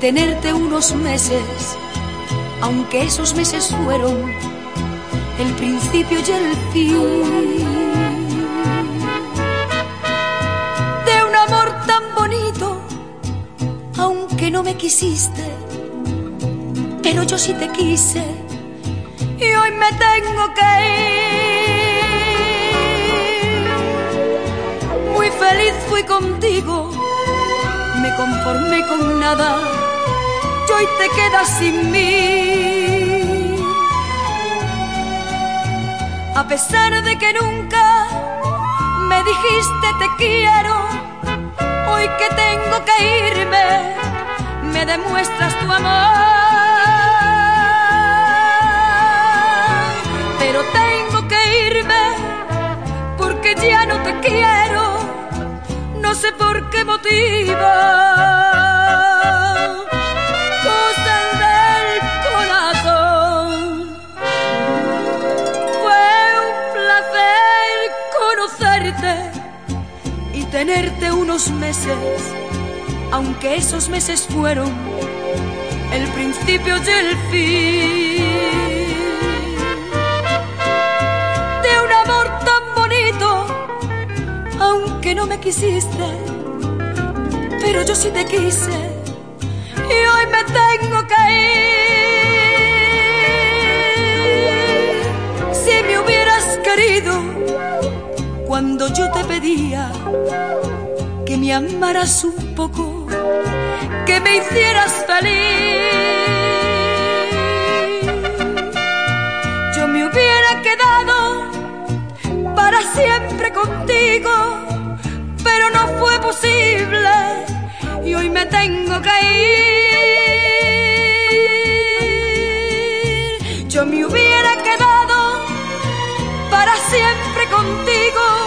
tenerte unos meses, aunque esos meses fueron el principio y el fin de un amor tan bonito, aunque no me quisiste, pero yo sí te quise y hoy me tengo que ir. Muy feliz fui contigo, me conformé con nada y hoy te quedas sin mí. A pesar de que nunca me dijiste te quiero, hoy que tengo que irme, me demuestras tu amor. pero tengo que irme porque ya no te quiero, por qué motivo. Cosas del corazón. Fue un placer conocerte y tenerte unos meses, aunque esos meses fueron el principio y el fin. que no me quisiste, yo sí te quise y hoy me tengo que ir. Si me hubieras querido cuando yo te pedía que me amaras un poco, que me hicieras feliz, yo me hubiera quedado para siempre contigo pero no fue posible y hoy me tengo que ir. Yo me hubiera quedado para siempre contigo